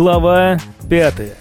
Глава пятая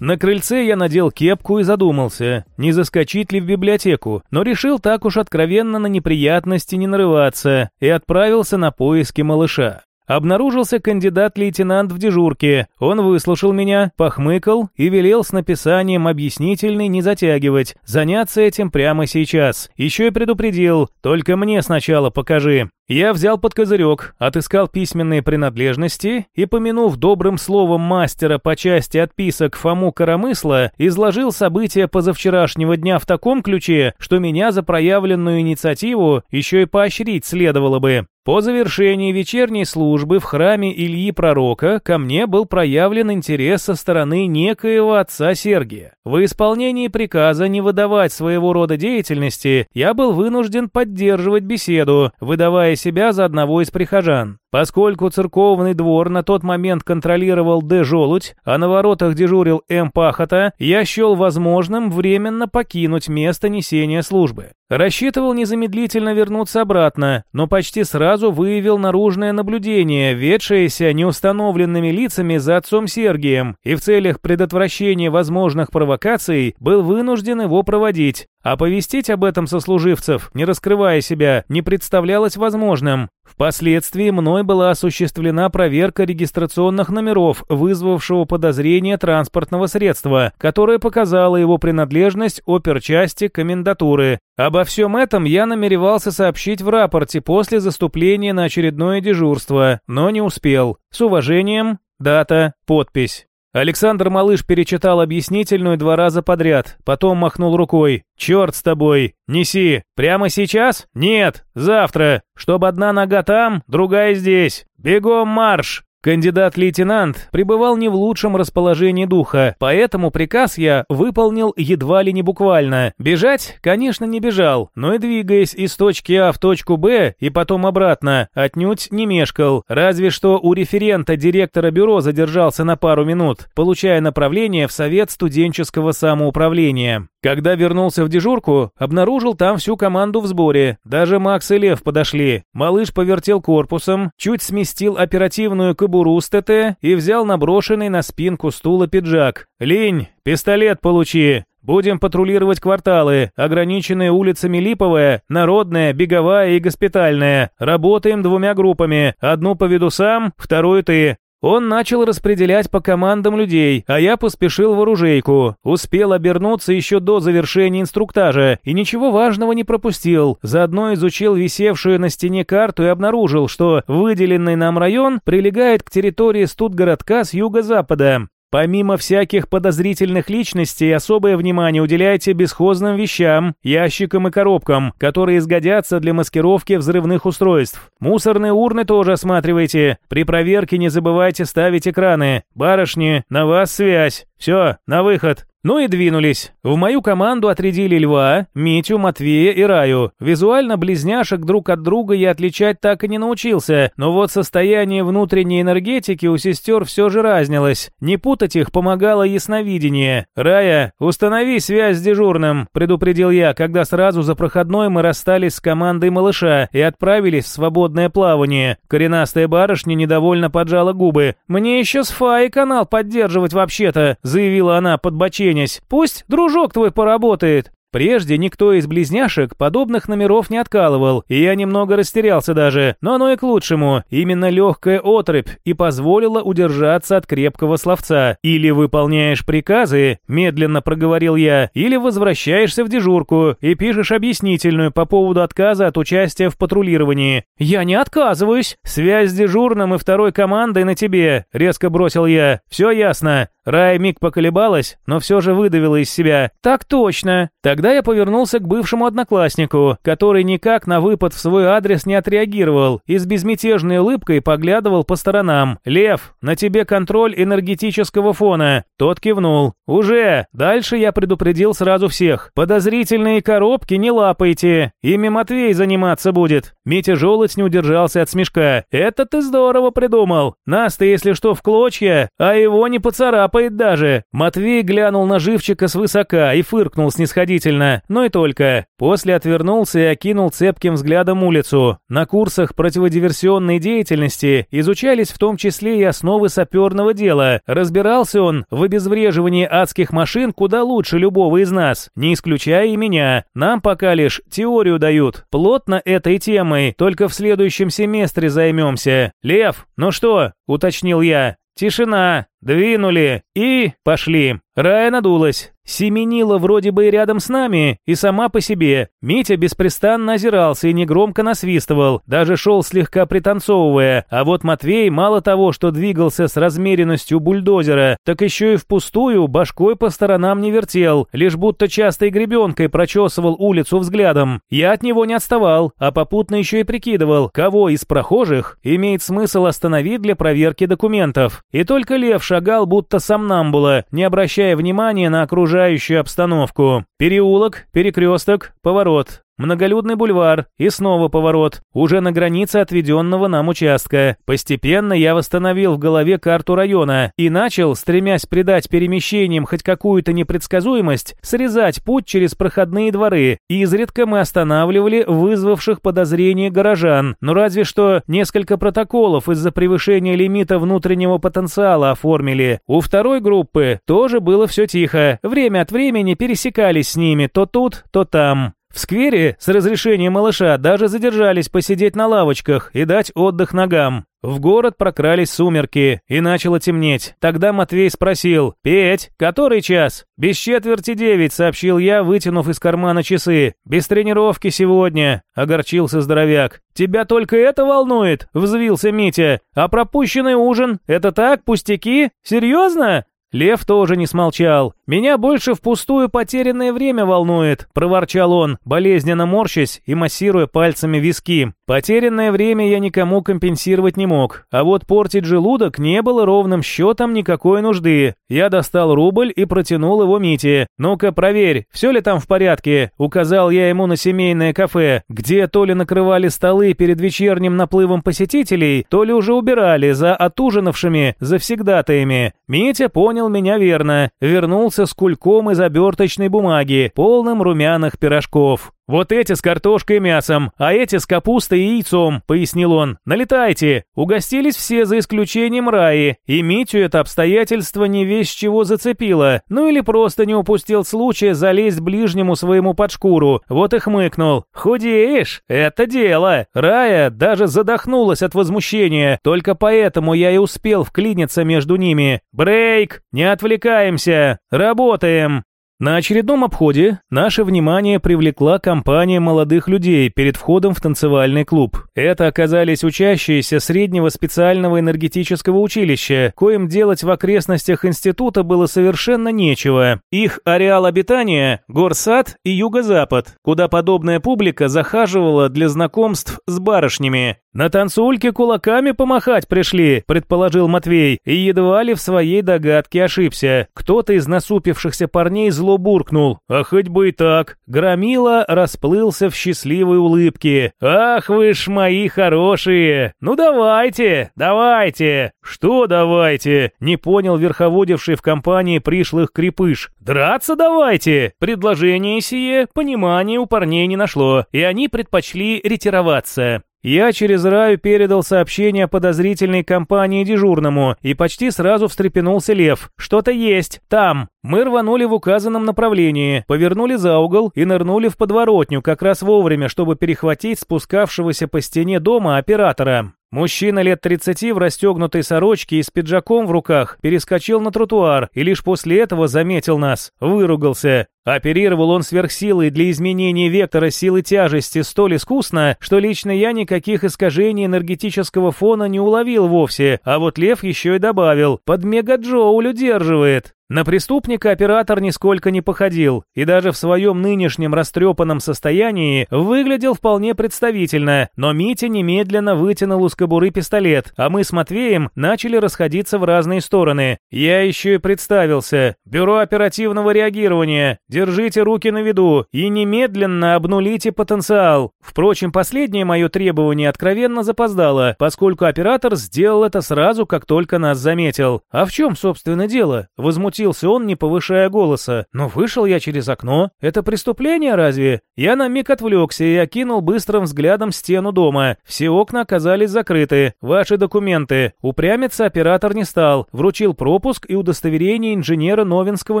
На крыльце я надел кепку и задумался, не заскочить ли в библиотеку, но решил так уж откровенно на неприятности не нарываться и отправился на поиски малыша. Обнаружился кандидат-лейтенант в дежурке. Он выслушал меня, похмыкал и велел с написанием объяснительной не затягивать, заняться этим прямо сейчас. Еще и предупредил, только мне сначала покажи. Я взял под козырек, отыскал письменные принадлежности и, помянув добрым словом мастера по части отписок Фому Коромысла, изложил события позавчерашнего дня в таком ключе, что меня за проявленную инициативу еще и поощрить следовало бы. По завершении вечерней службы в храме Ильи Пророка ко мне был проявлен интерес со стороны некоего отца Сергия. В исполнении приказа не выдавать своего рода деятельности я был вынужден поддерживать беседу, выдавая себя за одного из прихожан. Поскольку церковный двор на тот момент контролировал Д. Желудь, а на воротах дежурил М. Пахота, я счел возможным временно покинуть место несения службы. Рассчитывал незамедлительно вернуться обратно, но почти сразу выявил наружное наблюдение, ведшееся неустановленными лицами за отцом Сергием, и в целях предотвращения возможных провокаций был вынужден его проводить. Оповестить об этом сослуживцев, не раскрывая себя, не представлялось возможным. Впоследствии мной была осуществлена проверка регистрационных номеров, вызвавшего подозрение транспортного средства, которое показало его принадлежность оперчасти комендатуры. Обо всем этом я намеревался сообщить в рапорте после заступления на очередное дежурство, но не успел. С уважением, дата, подпись. Александр Малыш перечитал объяснительную два раза подряд, потом махнул рукой. «Черт с тобой! Неси! Прямо сейчас? Нет! Завтра! Чтобы одна нога там, другая здесь! Бегом марш!» Кандидат-лейтенант пребывал не в лучшем расположении духа, поэтому приказ я выполнил едва ли не буквально. Бежать, конечно, не бежал, но и двигаясь из точки А в точку Б и потом обратно, отнюдь не мешкал. Разве что у референта директора бюро задержался на пару минут, получая направление в Совет студенческого самоуправления. Когда вернулся в дежурку, обнаружил там всю команду в сборе. Даже Макс и Лев подошли. Малыш повертел корпусом, чуть сместил оперативную кобуру с ТТ и взял наброшенный на спинку стула пиджак. «Линь, пистолет получи!» Будем патрулировать кварталы, ограниченные улицами Липовая, Народная, Беговая и Госпитальная. Работаем двумя группами. Одну поведу сам, вторую ты. Он начал распределять по командам людей, а я поспешил в оружейку. Успел обернуться еще до завершения инструктажа и ничего важного не пропустил. Заодно изучил висевшую на стене карту и обнаружил, что выделенный нам район прилегает к территории студгородка с юго-запада. Помимо всяких подозрительных личностей, особое внимание уделяйте бесхозным вещам, ящикам и коробкам, которые сгодятся для маскировки взрывных устройств. Мусорные урны тоже осматривайте. При проверке не забывайте ставить экраны. Барышни, на вас связь. Все, на выход. Ну и двинулись. В мою команду отрядили Льва, Митю, Матвея и Раю. Визуально близняшек друг от друга я отличать так и не научился, но вот состояние внутренней энергетики у сестер все же разнилось. Не путать их помогало ясновидение. «Рая, установи связь с дежурным», — предупредил я, когда сразу за проходной мы расстались с командой малыша и отправились в свободное плавание. Коренастая барышня недовольно поджала губы. «Мне еще с Фаей канал поддерживать вообще-то», — заявила она, подбоченье Денис, пусть дружок твой поработает. Прежде никто из близняшек подобных номеров не откалывал, и я немного растерялся даже, но оно и к лучшему. Именно легкая отрыбь и позволила удержаться от крепкого словца. «Или выполняешь приказы», — медленно проговорил я, «или возвращаешься в дежурку и пишешь объяснительную по поводу отказа от участия в патрулировании». «Я не отказываюсь. Связь с дежурным и второй командой на тебе», — резко бросил я. «Все ясно». Рай миг поколебалась, но все же выдавила из себя. «Так точно». Тогда я повернулся к бывшему однокласснику, который никак на выпад в свой адрес не отреагировал и с безмятежной улыбкой поглядывал по сторонам. «Лев, на тебе контроль энергетического фона». Тот кивнул. «Уже». Дальше я предупредил сразу всех. «Подозрительные коробки не лапайте. Ими Матвей заниматься будет». Митя Желудь не удержался от смешка. «Это ты здорово придумал. Нас-то, если что, в клочья, а его не поцарапай капает даже. Матвей глянул на живчика свысока и фыркнул снисходительно Действительно, но и только. После отвернулся и окинул цепким взглядом улицу. На курсах противодиверсионной деятельности изучались в том числе и основы саперного дела. Разбирался он в обезвреживании адских машин куда лучше любого из нас, не исключая и меня. Нам пока лишь теорию дают. Плотно этой темой, только в следующем семестре займемся. Лев, ну что, уточнил я. Тишина. Двинули и пошли. Рая надулась. Семенила вроде бы и рядом с нами, и сама по себе. Митя беспрестанно озирался и негромко насвистывал, даже шел слегка пританцовывая. А вот Матвей мало того, что двигался с размеренностью бульдозера, так еще и впустую башкой по сторонам не вертел, лишь будто частой гребенкой прочесывал улицу взглядом. Я от него не отставал, а попутно еще и прикидывал, кого из прохожих имеет смысл остановить для проверки документов. И только Лев шагал будто сомнамбула, не обращая внимания на окружающую обстановку. Переулок, перекресток, поворот. Многолюдный бульвар и снова поворот, уже на границе отведенного нам участка. Постепенно я восстановил в голове карту района и начал, стремясь придать перемещениям хоть какую-то непредсказуемость, срезать путь через проходные дворы. Изредка мы останавливали вызвавших подозрения горожан, но разве что несколько протоколов из-за превышения лимита внутреннего потенциала оформили. У второй группы тоже было все тихо, время от времени пересекались с ними то тут, то там. В сквере с разрешения малыша даже задержались посидеть на лавочках и дать отдых ногам. В город прокрались сумерки, и начало темнеть. Тогда Матвей спросил, «Петь, который час?» «Без четверти девять», — сообщил я, вытянув из кармана часы. «Без тренировки сегодня», — огорчился здоровяк. «Тебя только это волнует?» — взвился Митя. «А пропущенный ужин? Это так, пустяки? Серьезно?» Лев тоже не смолчал. «Меня больше впустую потерянное время волнует», – проворчал он, болезненно морщась и массируя пальцами виски. «Потерянное время я никому компенсировать не мог, а вот портить желудок не было ровным счетом никакой нужды. Я достал рубль и протянул его Мите. «Ну-ка, проверь, все ли там в порядке?» – указал я ему на семейное кафе, где то ли накрывали столы перед вечерним наплывом посетителей, то ли уже убирали за отужинавшими завсегдатаями. Митя понял меня верно, вернулся с кульком из оберточной бумаги, полным румяных пирожков. «Вот эти с картошкой и мясом, а эти с капустой и яйцом», — пояснил он. «Налетайте!» Угостились все за исключением Раи, и Митю это обстоятельство не весь чего зацепило, ну или просто не упустил случая залезть ближнему своему под шкуру, вот и хмыкнул. «Худеешь? Это дело!» Рая даже задохнулась от возмущения, только поэтому я и успел вклиниться между ними. «Брейк! Не отвлекаемся! Работаем!» На очередном обходе наше внимание привлекла компания молодых людей перед входом в танцевальный клуб. Это оказались учащиеся среднего специального энергетического училища, коим делать в окрестностях института было совершенно нечего. Их ареал обитания – горсад и юго-запад, куда подобная публика захаживала для знакомств с барышнями. «На танцульке кулаками помахать пришли», – предположил Матвей, и едва ли в своей догадке ошибся. Кто-то из насупившихся парней зло буркнул. «А хоть бы и так». Громила расплылся в счастливой улыбке. «Ах вы ж мои хорошие! Ну давайте, давайте!» «Что давайте?» – не понял верховодивший в компании пришлых крепыш. «Драться давайте!» Предложение сие понимания у парней не нашло, и они предпочли ретироваться. Я через Раю передал сообщение о подозрительной компании дежурному, и почти сразу встрепенулся Лев. «Что-то есть. Там». Мы рванули в указанном направлении, повернули за угол и нырнули в подворотню как раз вовремя, чтобы перехватить спускавшегося по стене дома оператора. Мужчина лет 30 в расстегнутой сорочке и с пиджаком в руках перескочил на тротуар и лишь после этого заметил нас, выругался. Оперировал он сверхсилой для изменения вектора силы тяжести столь искусно, что лично я никаких искажений энергетического фона не уловил вовсе, а вот Лев еще и добавил, под мегаджоуль удерживает. На преступника оператор нисколько не походил, и даже в своем нынешнем растрепанном состоянии выглядел вполне представительно, но Митя немедленно вытянул из кобуры пистолет, а мы с Матвеем начали расходиться в разные стороны. Я еще и представился. Бюро оперативного реагирования. Держите руки на виду и немедленно обнулите потенциал. Впрочем, последнее мое требование откровенно запоздало, поскольку оператор сделал это сразу, как только нас заметил. А в чем, собственно, дело? Возмутился он, не повышая голоса. Но вышел я через окно. Это преступление разве? Я на миг отвлекся и окинул быстрым взглядом стену дома. Все окна оказались закрыты. Ваши документы. Упрямиться оператор не стал. Вручил пропуск и удостоверение инженера Новинского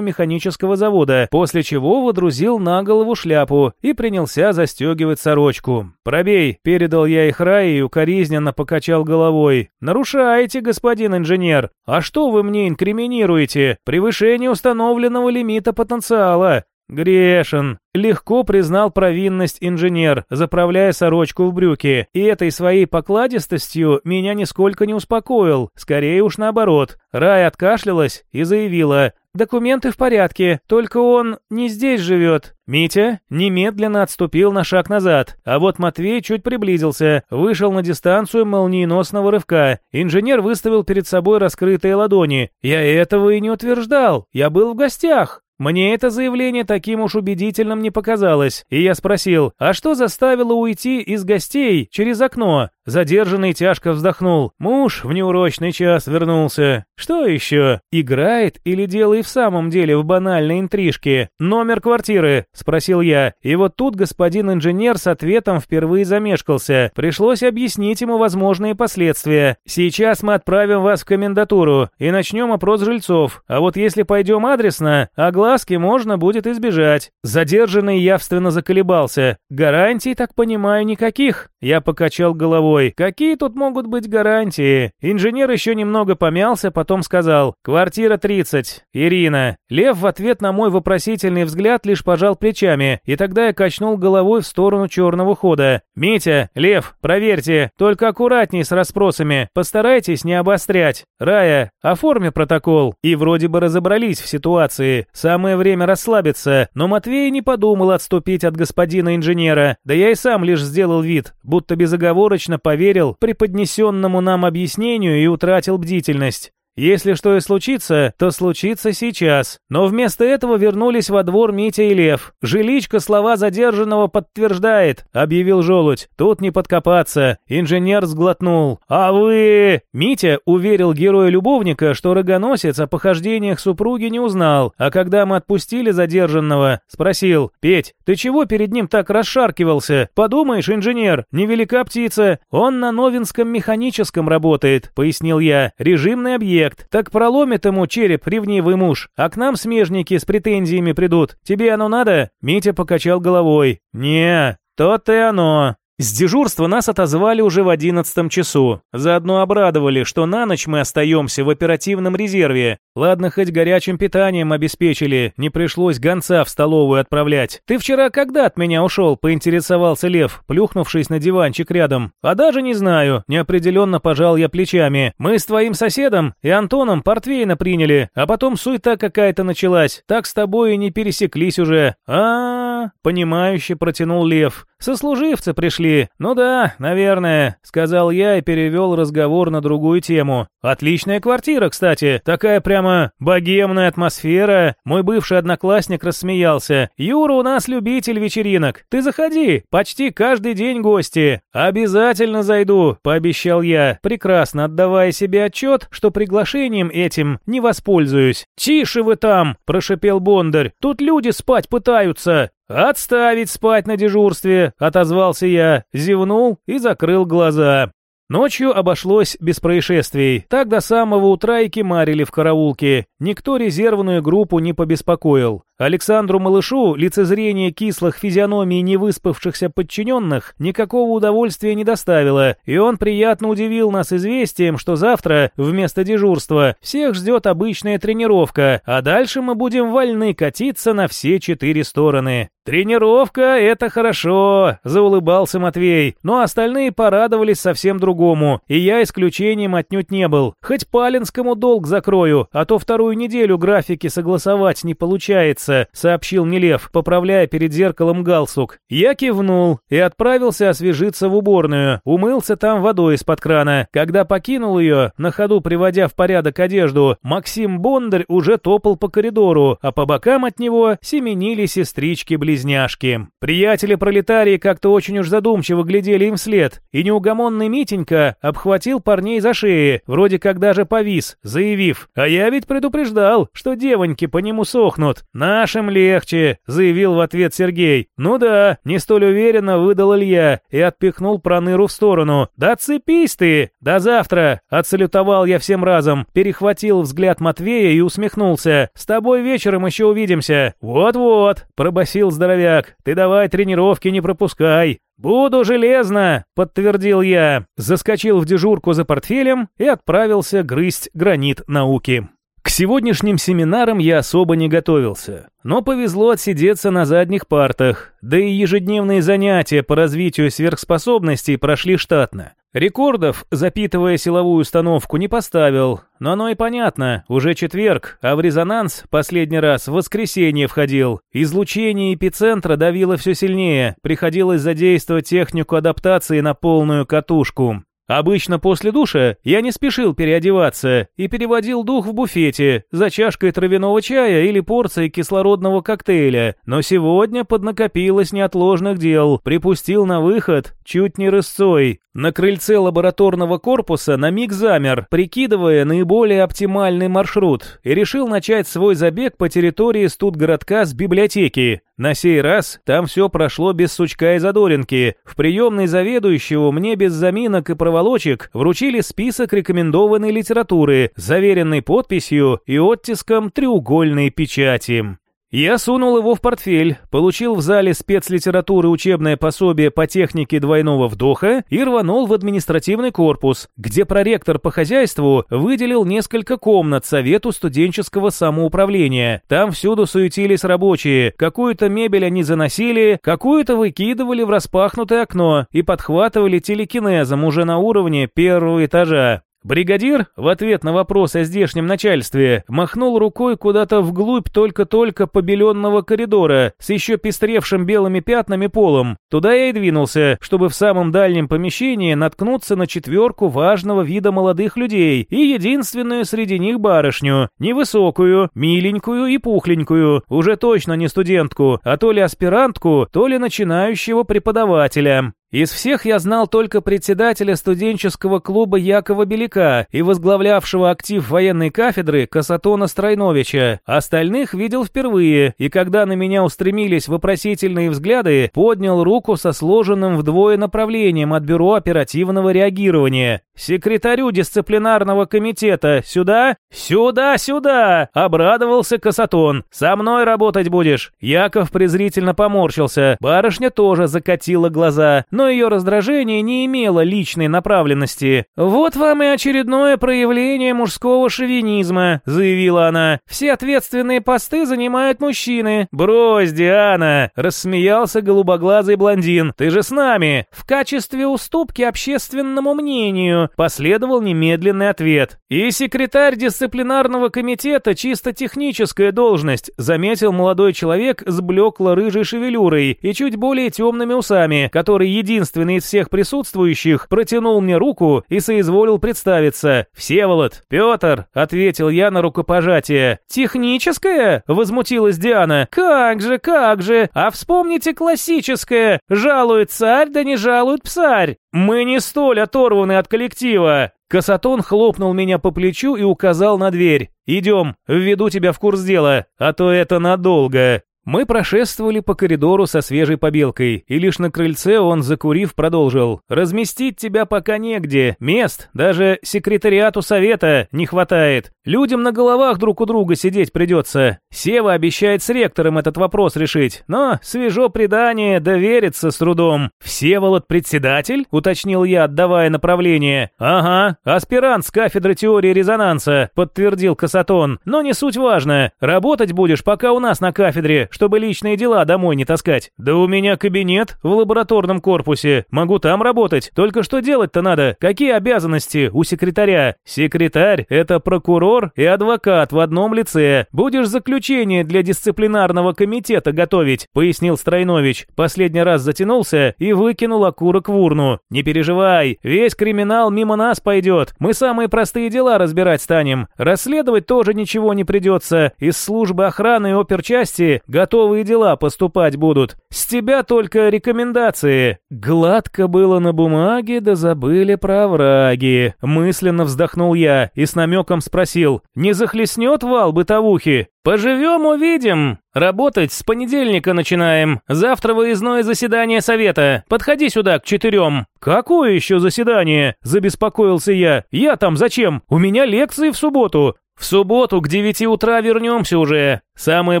механического завода, после чего водрузил на голову шляпу и принялся застегивать сорочку. «Пробей», — передал я их Рае и укоризненно покачал головой. «Нарушаете, господин инженер. А что вы мне инкриминируете? Превышение установленного лимита потенциала. «Грешен!» — легко признал провинность инженер, заправляя сорочку в брюки, и этой своей покладистостью меня нисколько не успокоил, скорее уж наоборот. Рай откашлялась и заявила, «Документы в порядке, только он не здесь живет». Митя немедленно отступил на шаг назад, а вот Матвей чуть приблизился, вышел на дистанцию молниеносного рывка. Инженер выставил перед собой раскрытые ладони. «Я этого и не утверждал, я был в гостях». Мне это заявление таким уж убедительным не показалось, и я спросил, а что заставило уйти из гостей через окно? Задержанный тяжко вздохнул. Муж в неурочный час вернулся. Что еще? Играет или дело и в самом деле в банальной интрижке? Номер квартиры? Спросил я. И вот тут господин инженер с ответом впервые замешкался. Пришлось объяснить ему возможные последствия. Сейчас мы отправим вас в комендатуру и начнем опрос жильцов. А вот если пойдем адресно, огласки можно будет избежать. Задержанный явственно заколебался. Гарантий, так понимаю, никаких. Я покачал головой. Какие тут могут быть гарантии? Инженер еще немного помялся, потом сказал. Квартира 30. Ирина. Лев в ответ на мой вопросительный взгляд лишь пожал плечами, и тогда я качнул головой в сторону черного хода. «Митя, Лев, проверьте, только аккуратней с расспросами, постарайтесь не обострять. Рая, оформи протокол». И вроде бы разобрались в ситуации. Самое время расслабиться, но Матвей не подумал отступить от господина инженера, да я и сам лишь сделал вид, будто безоговорочно поверил преподнесенному нам объяснению и утратил бдительность. Если что и случится, то случится сейчас. Но вместо этого вернулись во двор Митя и Лев. «Жиличка слова задержанного подтверждает», — объявил Желудь. «Тут не подкопаться». Инженер сглотнул. «А вы...» Митя уверил героя-любовника, что рогоносец о похождениях супруги не узнал, а когда мы отпустили задержанного, спросил. «Петь, ты чего перед ним так расшаркивался? Подумаешь, инженер, невелика птица. Он на Новинском механическом работает», — пояснил я. «Режимный объект интеллект. Так проломит ему череп ревнивый муж, а к нам смежники с претензиями придут. Тебе оно надо?» Митя покачал головой. «Не, то-то и оно. С дежурства нас отозвали уже в одиннадцатом часу. Заодно обрадовали, что на ночь мы остаемся в оперативном резерве. Ладно, хоть горячим питанием обеспечили, не пришлось гонца в столовую отправлять. Ты вчера когда от меня ушел, поинтересовался Лев, плюхнувшись на диванчик рядом. А даже не знаю, неопределенно пожал я плечами. Мы с твоим соседом и Антоном портвейна приняли, а потом суета какая-то началась. Так с тобой и не пересеклись уже. А, -а, -а понимающе протянул Лев. Сослуживцы пришли. Ну да, наверное, сказал я и перевел разговор на другую тему. Отличная квартира, кстати. Такая прямо богемная атмосфера. Мой бывший одноклассник рассмеялся. Юра у нас любитель вечеринок. Ты заходи, почти каждый день гости. Обязательно зайду, пообещал я, прекрасно отдавая себе отчет, что приглашением этим не воспользуюсь. Тише вы там, прошипел Бондарь. Тут люди спать пытаются. «Отставить спать на дежурстве!» — отозвался я, зевнул и закрыл глаза. Ночью обошлось без происшествий. Так до самого утра и кемарили в караулке. Никто резервную группу не побеспокоил. Александру Малышу лицезрение кислых физиономий невыспавшихся подчиненных никакого удовольствия не доставило, и он приятно удивил нас известием, что завтра вместо дежурства всех ждет обычная тренировка, а дальше мы будем вольны катиться на все четыре стороны. «Тренировка — это хорошо», — заулыбался Матвей, но остальные порадовались совсем другому, и я исключением отнюдь не был. Хоть Палинскому долг закрою, а то вторую неделю графики согласовать не получается, сообщил мне Лев, поправляя перед зеркалом галстук. Я кивнул и отправился освежиться в уборную, умылся там водой из-под крана. Когда покинул ее, на ходу приводя в порядок одежду, Максим Бондарь уже топал по коридору, а по бокам от него семенили сестрички-близнецы близняшки. Приятели-пролетарии как-то очень уж задумчиво глядели им вслед, и неугомонный Митенька обхватил парней за шеи, вроде как даже повис, заявив, «А я ведь предупреждал, что девоньки по нему сохнут. Нашим легче», — заявил в ответ Сергей. «Ну да», — не столь уверенно выдал Илья и отпихнул Проныру в сторону. «Да цепись ты! До завтра!» — отсалютовал я всем разом, перехватил взгляд Матвея и усмехнулся. «С тобой вечером еще увидимся». «Вот-вот», — пробасил здоровяк ты давай тренировки не пропускай. «Буду железно!» — подтвердил я, заскочил в дежурку за портфелем и отправился грызть гранит науки. К сегодняшним семинарам я особо не готовился, но повезло отсидеться на задних партах, да и ежедневные занятия по развитию сверхспособностей прошли штатно. Рекордов, запитывая силовую установку, не поставил, но оно и понятно, уже четверг, а в резонанс последний раз в воскресенье входил. Излучение эпицентра давило все сильнее, приходилось задействовать технику адаптации на полную катушку. Обычно после душа я не спешил переодеваться и переводил дух в буфете за чашкой травяного чая или порцией кислородного коктейля, но сегодня поднакопилось неотложных дел, припустил на выход, чуть не рысцой. На крыльце лабораторного корпуса на миг замер, прикидывая наиболее оптимальный маршрут, и решил начать свой забег по территории студгородка с библиотеки. На сей раз там все прошло без сучка и задоринки. В приемной заведующего мне без заминок и проволочек вручили список рекомендованной литературы, заверенный подписью и оттиском треугольной печати. Я сунул его в портфель, получил в зале спецлитературы учебное пособие по технике двойного вдоха и рванул в административный корпус, где проректор по хозяйству выделил несколько комнат Совету студенческого самоуправления. Там всюду суетились рабочие, какую-то мебель они заносили, какую-то выкидывали в распахнутое окно и подхватывали телекинезом уже на уровне первого этажа. Бригадир, в ответ на вопрос о здешнем начальстве, махнул рукой куда-то вглубь только-только побеленного коридора с еще пестревшим белыми пятнами полом. Туда я и двинулся, чтобы в самом дальнем помещении наткнуться на четверку важного вида молодых людей и единственную среди них барышню, невысокую, миленькую и пухленькую, уже точно не студентку, а то ли аспирантку, то ли начинающего преподавателя. Из всех я знал только председателя студенческого клуба Якова Беляка и возглавлявшего актив военной кафедры Касатона Стройновича. Остальных видел впервые, и когда на меня устремились вопросительные взгляды, поднял руку со сложенным вдвое направлением от Бюро оперативного реагирования. «Секретарю дисциплинарного комитета сюда?» «Сюда, сюда!» — обрадовался Касатон. «Со мной работать будешь?» Яков презрительно поморщился. Барышня тоже закатила глаза но ее раздражение не имело личной направленности. «Вот вам и очередное проявление мужского шовинизма», — заявила она. «Все ответственные посты занимают мужчины». «Брось, Диана!» — рассмеялся голубоглазый блондин. «Ты же с нами!» «В качестве уступки общественному мнению», — последовал немедленный ответ. «И секретарь дисциплинарного комитета чисто техническая должность», — заметил молодой человек с блекло-рыжей шевелюрой и чуть более темными усами, который единственный из всех присутствующих, протянул мне руку и соизволил представиться. «Всеволод, Петр», — ответил я на рукопожатие. «Техническое?» — возмутилась Диана. «Как же, как же! А вспомните классическое! Жалует царь, да не жалует псарь! Мы не столь оторваны от коллектива!» Касатон хлопнул меня по плечу и указал на дверь. «Идем, введу тебя в курс дела, а то это надолго». Мы прошествовали по коридору со свежей побелкой, и лишь на крыльце он, закурив, продолжил. «Разместить тебя пока негде. Мест, даже секретариату совета, не хватает. Людям на головах друг у друга сидеть придется. Сева обещает с ректором этот вопрос решить, но свежо предание, довериться с трудом. Всеволод председатель?» — уточнил я, отдавая направление. «Ага, аспирант с кафедры теории резонанса», — подтвердил Касатон. «Но не суть важно. Работать будешь пока у нас на кафедре, чтобы личные дела домой не таскать. Да у меня кабинет в лабораторном корпусе. Могу там работать. Только что делать-то надо? Какие обязанности у секретаря? Секретарь – это прокурор и адвокат в одном лице. Будешь заключение для дисциплинарного комитета готовить, пояснил Стройнович. Последний раз затянулся и выкинул окурок в урну. Не переживай, весь криминал мимо нас пойдет. Мы самые простые дела разбирать станем. Расследовать тоже ничего не придется. Из службы охраны и оперчасти готовые дела поступать будут. С тебя только рекомендации. Гладко было на бумаге, да забыли про враги. Мысленно вздохнул я и с намеком спросил, не захлестнет вал бытовухи? «Поживем, увидим. Работать с понедельника начинаем. Завтра выездное заседание совета. Подходи сюда к четырем». «Какое еще заседание?» – забеспокоился я. «Я там зачем? У меня лекции в субботу». «В субботу к девяти утра вернемся уже. Самое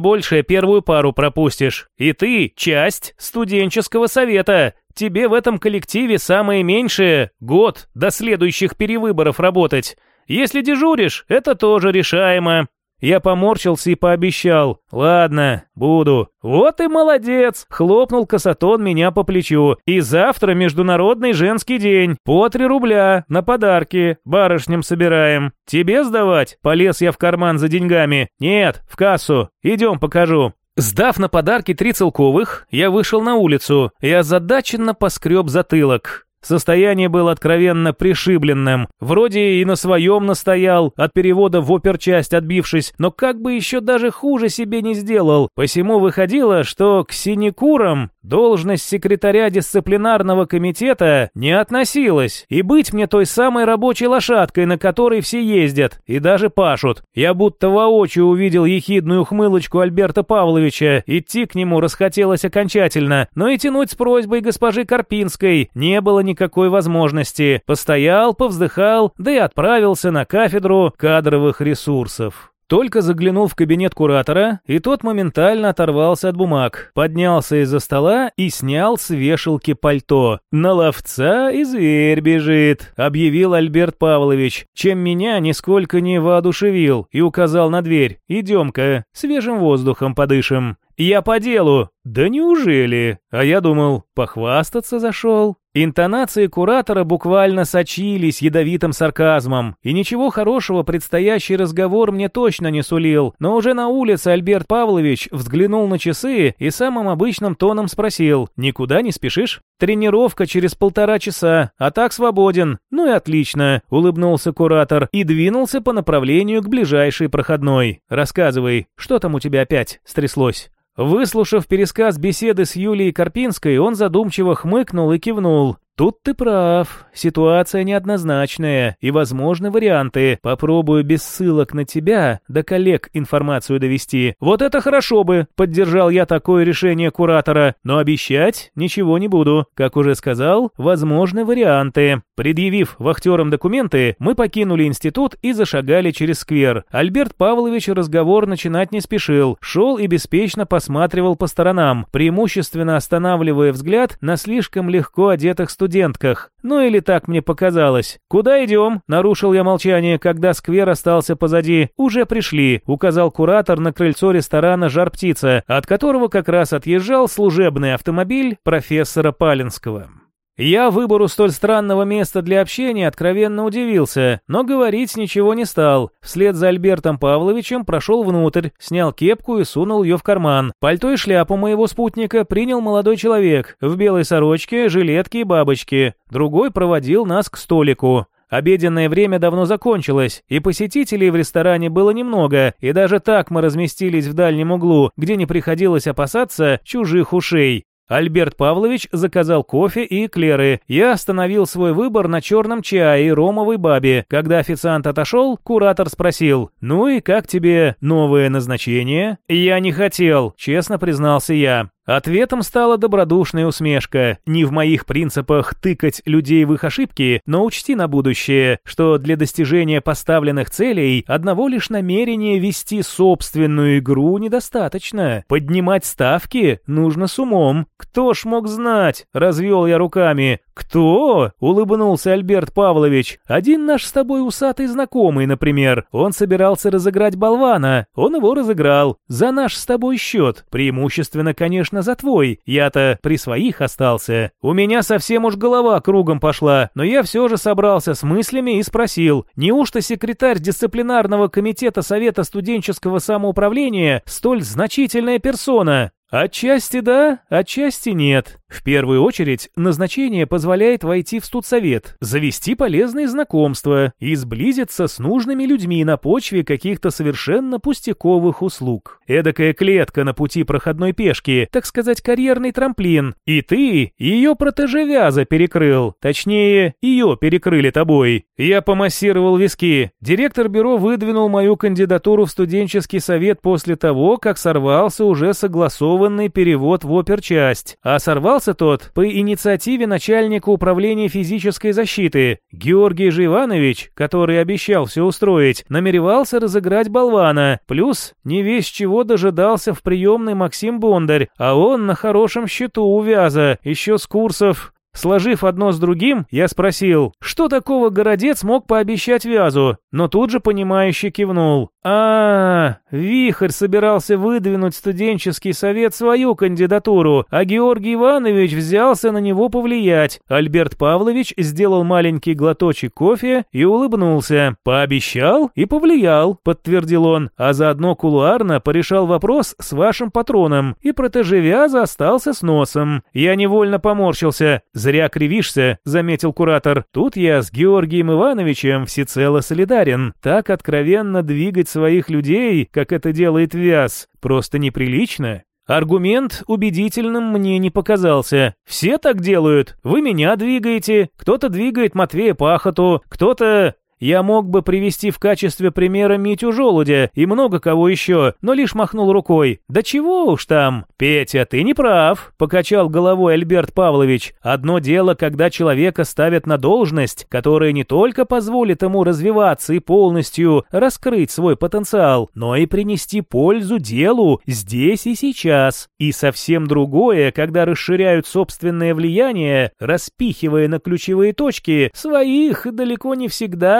большее первую пару пропустишь. И ты – часть студенческого совета. Тебе в этом коллективе самое меньшее – год до следующих перевыборов работать. Если дежуришь, это тоже решаемо. Я поморщился и пообещал. «Ладно, буду». «Вот и молодец!» — хлопнул Касатон меня по плечу. «И завтра Международный женский день. По три рубля. На подарки. Барышням собираем. Тебе сдавать?» Полез я в карман за деньгами. «Нет, в кассу. Идем покажу». Сдав на подарки три целковых, я вышел на улицу и озадаченно поскреб затылок. Состояние было откровенно пришибленным. Вроде и на своем настоял, от перевода в оперчасть отбившись, но как бы еще даже хуже себе не сделал. Посему выходило, что к синекурам должность секретаря дисциплинарного комитета не относилась, и быть мне той самой рабочей лошадкой, на которой все ездят, и даже пашут. Я будто воочию увидел ехидную хмылочку Альберта Павловича, идти к нему расхотелось окончательно, но и тянуть с просьбой госпожи Карпинской не было никакого никакой возможности. Постоял, повздыхал, да и отправился на кафедру кадровых ресурсов. Только заглянул в кабинет куратора, и тот моментально оторвался от бумаг, поднялся из-за стола и снял с вешалки пальто. «На ловца и зверь бежит», — объявил Альберт Павлович, чем меня нисколько не воодушевил, и указал на дверь. «Идем-ка, свежим воздухом подышим». «Я по делу». «Да неужели?» А я думал, похвастаться зашел. Интонации куратора буквально сочились ядовитым сарказмом, и ничего хорошего предстоящий разговор мне точно не сулил, но уже на улице Альберт Павлович взглянул на часы и самым обычным тоном спросил «Никуда не спешишь?» «Тренировка через полтора часа, а так свободен». «Ну и отлично», — улыбнулся куратор и двинулся по направлению к ближайшей проходной. «Рассказывай, что там у тебя опять стряслось?» Выслушав пересказ беседы с Юлией Карпинской, он задумчиво хмыкнул и кивнул. Тут ты прав. Ситуация неоднозначная и возможны варианты. Попробую без ссылок на тебя до коллег информацию довести. Вот это хорошо бы, поддержал я такое решение куратора, но обещать ничего не буду. Как уже сказал, возможны варианты. Предъявив вахтерам документы, мы покинули институт и зашагали через сквер. Альберт Павлович разговор начинать не спешил, шел и беспечно посматривал по сторонам, преимущественно останавливая взгляд на слишком легко одетых студентках. Ну или так мне показалось. «Куда идем?» – нарушил я молчание, когда сквер остался позади. «Уже пришли», – указал куратор на крыльцо ресторана «Жар-птица», от которого как раз отъезжал служебный автомобиль профессора Палинского. Я выбору столь странного места для общения откровенно удивился, но говорить ничего не стал. Вслед за Альбертом Павловичем прошел внутрь, снял кепку и сунул ее в карман. Пальто и шляпу моего спутника принял молодой человек в белой сорочке, жилетке и бабочке. Другой проводил нас к столику. Обеденное время давно закончилось, и посетителей в ресторане было немного, и даже так мы разместились в дальнем углу, где не приходилось опасаться чужих ушей. Альберт Павлович заказал кофе и эклеры. Я остановил свой выбор на черном чае и ромовой бабе. Когда официант отошел, куратор спросил, «Ну и как тебе новое назначение?» «Я не хотел», честно признался я. Ответом стала добродушная усмешка. Не в моих принципах тыкать людей в их ошибки, но учти на будущее, что для достижения поставленных целей одного лишь намерения вести собственную игру недостаточно. Поднимать ставки нужно с умом. Кто ж мог знать? Развел я руками. «Кто?» — улыбнулся Альберт Павлович. «Один наш с тобой усатый знакомый, например. Он собирался разыграть болвана. Он его разыграл. За наш с тобой счет. Преимущественно, конечно, за твой. Я-то при своих остался. У меня совсем уж голова кругом пошла, но я все же собрался с мыслями и спросил, неужто секретарь дисциплинарного комитета Совета студенческого самоуправления столь значительная персона? Отчасти да, отчасти нет. В первую очередь, назначение позволяет войти в студсовет, завести полезные знакомства и сблизиться с нужными людьми на почве каких-то совершенно пустяковых услуг. Эдакая клетка на пути проходной пешки, так сказать, карьерный трамплин. И ты ее протежевяза перекрыл, точнее, ее перекрыли тобой. Я помассировал виски. Директор бюро выдвинул мою кандидатуру в студенческий совет после того, как сорвался уже согласованный перевод в оперчасть, а сорвал Создавался тот по инициативе начальника управления физической защиты. Георгий же Иванович, который обещал все устроить, намеревался разыграть болвана, плюс не весь чего дожидался в приемной Максим Бондарь, а он на хорошем счету у еще с курсов Сложив одно с другим, я спросил, что такого городец мог пообещать Вязу, но тут же понимающе кивнул. А, Вихрь собирался выдвинуть студенческий совет свою кандидатуру, а Георгий Иванович взялся на него повлиять. Альберт Павлович сделал маленький глоточек кофе и улыбнулся. «Пообещал и повлиял», — подтвердил он, а заодно кулуарно порешал вопрос с вашим патроном, и протеже остался с носом. Я невольно поморщился. «Зря кривишься», — заметил куратор. «Тут я с Георгием Ивановичем всецело солидарен. Так откровенно двигать своих людей, как это делает Вяз, просто неприлично. Аргумент убедительным мне не показался. Все так делают. Вы меня двигаете, кто-то двигает Матвея Пахоту, кто-то... Я мог бы привести в качестве примера Митю Желудя и много кого еще, но лишь махнул рукой. «Да чего уж там?» «Петя, ты не прав», — покачал головой Альберт Павлович. «Одно дело, когда человека ставят на должность, которая не только позволит ему развиваться и полностью раскрыть свой потенциал, но и принести пользу делу здесь и сейчас. И совсем другое, когда расширяют собственное влияние, распихивая на ключевые точки своих далеко не